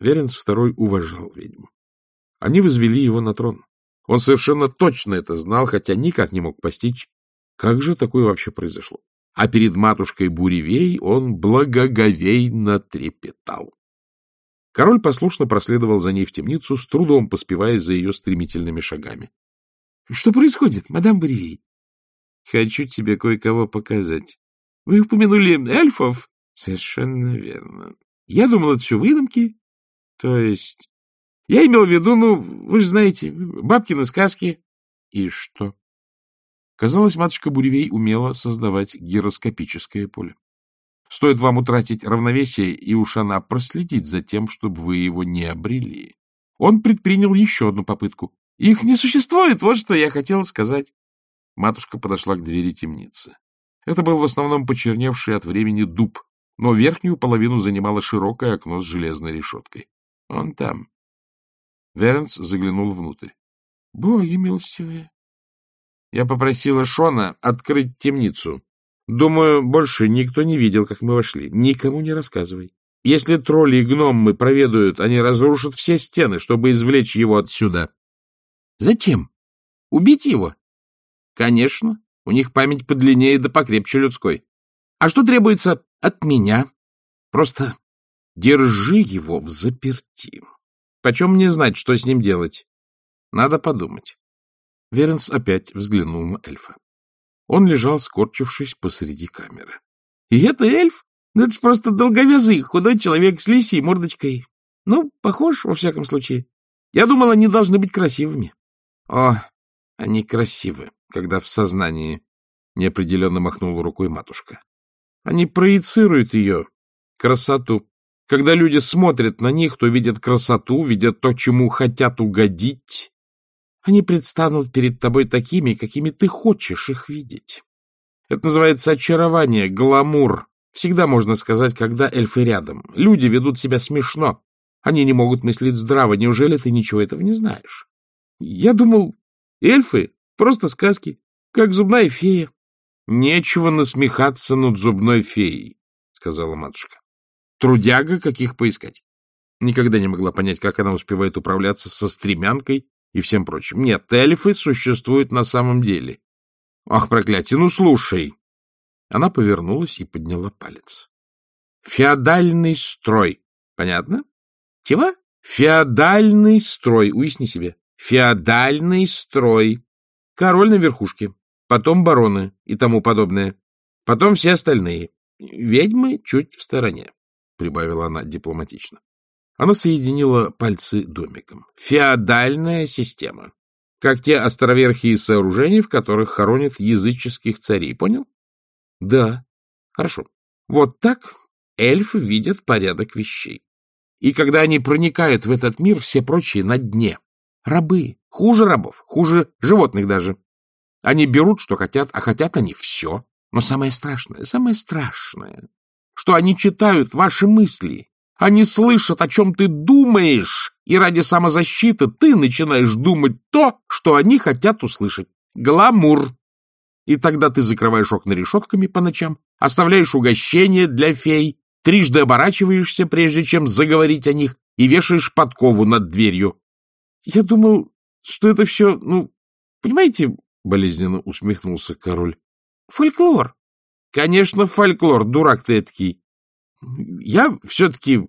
Веренс II уважал ведьму. Они возвели его на трон. Он совершенно точно это знал, хотя никак не мог постичь, как же такое вообще произошло. А перед матушкой Буревей он благоговейно трепетал. Король послушно проследовал за ней в темницу, с трудом поспевая за ее стремительными шагами. — Что происходит, мадам Буревей? — Хочу тебе кое-кого показать. — Вы упомянули эльфов? — Совершенно верно. Я думал, это все выдумки. То есть... Я имел в виду, ну, вы же знаете, бабкины сказки. И что? Казалось, матушка Буревей умела создавать гироскопическое поле. Стоит вам утратить равновесие, и уж она проследит за тем, чтобы вы его не обрели. Он предпринял еще одну попытку. Их не существует, вот что я хотел сказать. Матушка подошла к двери темницы. Это был в основном почерневший от времени дуб, но верхнюю половину занимало широкое окно с железной решеткой. Он там. Веренс заглянул внутрь. — Боги милостивые! Я попросила Шона открыть темницу. Думаю, больше никто не видел, как мы вошли. Никому не рассказывай. Если тролли и гномы проведают, они разрушат все стены, чтобы извлечь его отсюда. Зачем? Убить его? Конечно. У них память подлиннее да покрепче людской. А что требуется от меня? Просто держи его в заперти. Почем мне знать, что с ним делать? Надо подумать. Веренс опять взглянул на эльфа. Он лежал, скорчившись посреди камеры. — И это эльф? Ну, это ж просто долговязый, худой человек с лисией мордочкой. Ну, похож, во всяком случае. Я думал, они должны быть красивыми. — О, они красивы, когда в сознании, — неопределенно махнула рукой матушка. Они проецируют ее, красоту. Когда люди смотрят на них, то видят красоту, видят то, чему хотят угодить, они предстанут перед тобой такими, какими ты хочешь их видеть. Это называется очарование, гламур. Всегда можно сказать, когда эльфы рядом. Люди ведут себя смешно. Они не могут мыслить здраво. Неужели ты ничего этого не знаешь? Я думал, эльфы — просто сказки, как зубная фея. — Нечего насмехаться над зубной феей, — сказала матушка. — Трудяга каких поискать. Никогда не могла понять, как она успевает управляться со стремянкой и всем прочим. Нет, эльфы существуют на самом деле. Ах, проклятие, ну слушай. Она повернулась и подняла палец. Феодальный строй. Понятно? Чего? Феодальный строй. Уясни себе. Феодальный строй. Король на верхушке, потом бароны и тому подобное. Потом все остальные. Ведьмы чуть в стороне, — прибавила она дипломатично. Она соединила пальцы домиком. Феодальная система. Как те островерхие сооружения, в которых хоронят языческих царей. Понял? Да. Хорошо. Вот так эльфы видят порядок вещей. И когда они проникают в этот мир, все прочие на дне. Рабы. Хуже рабов. Хуже животных даже. Они берут, что хотят, а хотят они все. Но самое страшное, самое страшное, что они читают ваши мысли они слышат, о чем ты думаешь, и ради самозащиты ты начинаешь думать то, что они хотят услышать. Гламур. И тогда ты закрываешь окна решетками по ночам, оставляешь угощение для фей, трижды оборачиваешься, прежде чем заговорить о них, и вешаешь подкову над дверью. Я думал, что это все, ну, понимаете, — болезненно усмехнулся король, — фольклор. Конечно, фольклор, дурак ты эткий. — Я все-таки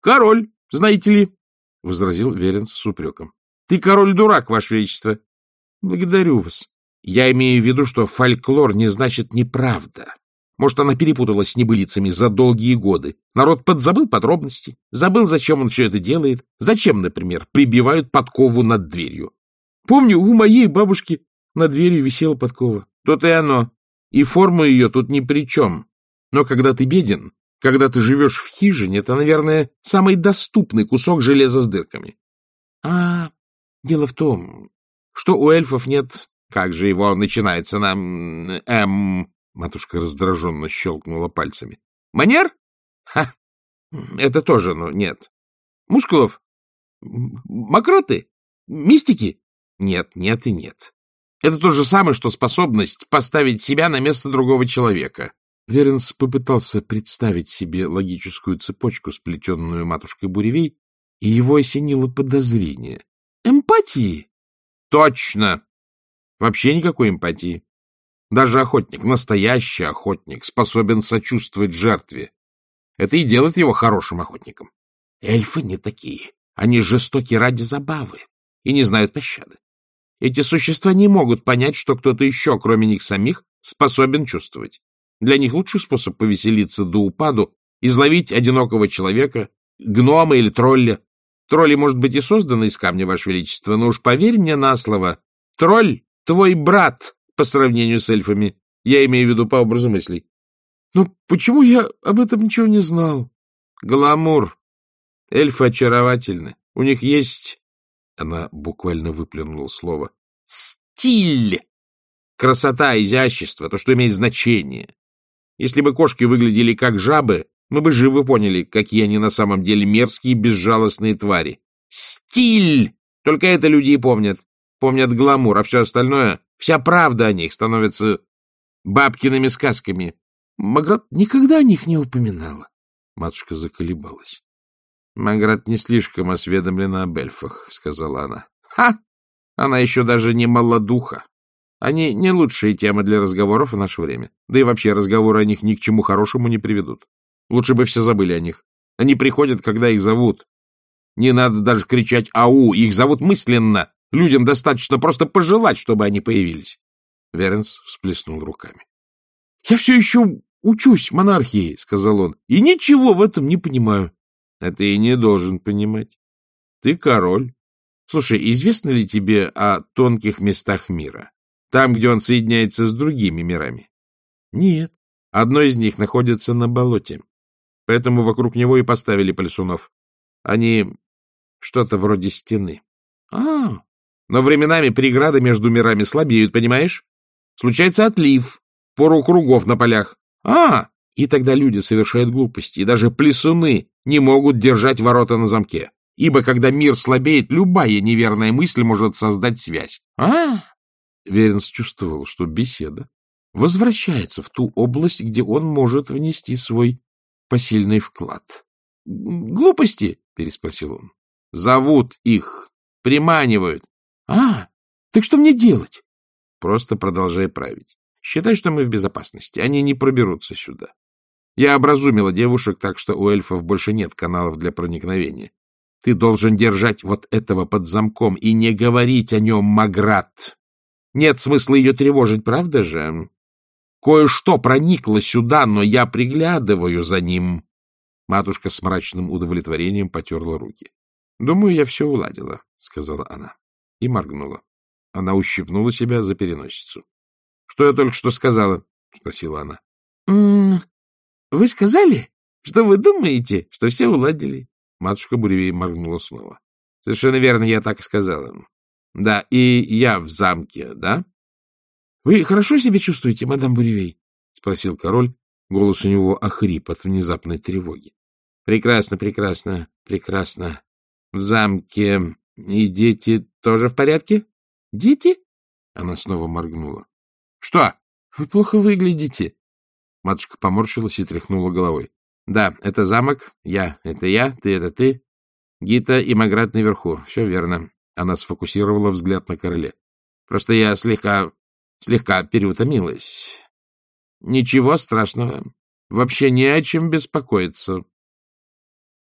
король, знаете ли, — возразил Веренс с упреком. — Ты король-дурак, ваше величество. — Благодарю вас. Я имею в виду, что фольклор не значит неправда. Может, она перепуталась с небылицами за долгие годы. Народ подзабыл подробности, забыл, зачем он все это делает. Зачем, например, прибивают подкову над дверью. Помню, у моей бабушки над дверью висела подкова. То-то и оно. И форма ее тут ни при чем. Но когда ты беден, когда ты живешь в хижине, это, наверное, самый доступный кусок железа с дырками. А дело в том, что у эльфов нет... Как же его начинается на... Эм... Матушка раздраженно щелкнула пальцами. Манер? Ха! Это тоже, ну, нет. Мускулов? Мокроты? Мистики? Нет, нет и нет. Это то же самое, что способность поставить себя на место другого человека. Веренс попытался представить себе логическую цепочку, сплетенную матушкой Буревей, и его осенило подозрение. Эмпатии? Точно! Вообще никакой эмпатии. Даже охотник, настоящий охотник, способен сочувствовать жертве. Это и делает его хорошим охотником. Эльфы не такие. Они жестоки ради забавы и не знают пощады. Эти существа не могут понять, что кто-то еще, кроме них самих, способен чувствовать. Для них лучший способ повеселиться до упаду — изловить одинокого человека, гнома или тролля. Тролли, может быть, и созданы из камня, Ваше Величество, но уж поверь мне на слово, тролль — твой брат по сравнению с эльфами. Я имею в виду по образу мыслей. Ну, почему я об этом ничего не знал? Гламур. Эльфы очаровательны. У них есть... Она буквально выплюнула слово. Стиль. Красота, изящество, то, что имеет значение. Если бы кошки выглядели как жабы, мы бы живо поняли, какие они на самом деле мерзкие, безжалостные твари. Стиль! Только это люди и помнят. Помнят гламур, а все остальное, вся правда о них становится бабкиными сказками. Маград никогда о них не упоминала. Матушка заколебалась. — Маград не слишком осведомлена об эльфах, — сказала она. — Ха! Она еще даже не молодуха. Они не лучшие темы для разговоров в наше время. Да и вообще разговоры о них ни к чему хорошему не приведут. Лучше бы все забыли о них. Они приходят, когда их зовут. Не надо даже кричать «Ау!» Их зовут мысленно. Людям достаточно просто пожелать, чтобы они появились. Веренс всплеснул руками. — Я все еще учусь монархии, — сказал он, — и ничего в этом не понимаю. — Ты и не должен понимать. Ты король. Слушай, известно ли тебе о тонких местах мира? Там, где он соединяется с другими мирами? Нет. Одно из них находится на болоте. Поэтому вокруг него и поставили пальсунов. Они что-то вроде стены. А, но временами преграды между мирами слабеют, понимаешь? Случается отлив, пору кругов на полях. А, и тогда люди совершают глупости, и даже плесуны не могут держать ворота на замке. Ибо когда мир слабеет, любая неверная мысль может создать связь. А, Веренс чувствовал, что беседа возвращается в ту область, где он может внести свой посильный вклад. — Глупости? — переспросил он. — Зовут их, приманивают. — А, так что мне делать? — Просто продолжай править. Считай, что мы в безопасности. Они не проберутся сюда. Я образумила девушек, так что у эльфов больше нет каналов для проникновения. Ты должен держать вот этого под замком и не говорить о нем, Маград. Нет смысла ее тревожить, правда же? Кое-что проникло сюда, но я приглядываю за ним. Матушка с мрачным удовлетворением потерла руки. — Думаю, я все уладила, — сказала она. И моргнула. Она ущипнула себя за переносицу. — Что я только что сказала? — спросила она. — Вы сказали, что вы думаете, что все уладили? Матушка Буревей моргнула снова. — Совершенно верно, я так и сказала. — Да, и я в замке, да? — Вы хорошо себя чувствуете, мадам Буревей? — спросил король. Голос у него охрип от внезапной тревоги. — Прекрасно, прекрасно, прекрасно. В замке и дети тоже в порядке? — Дети? Она снова моргнула. — Что? Вы плохо выглядите. Матушка поморщилась и тряхнула головой. — Да, это замок, я — это я, ты — это ты. Гита и Маград наверху. Все верно. Она сфокусировала взгляд на короле. Просто я слегка, слегка переутомилась. Ничего страшного. Вообще не о чем беспокоиться.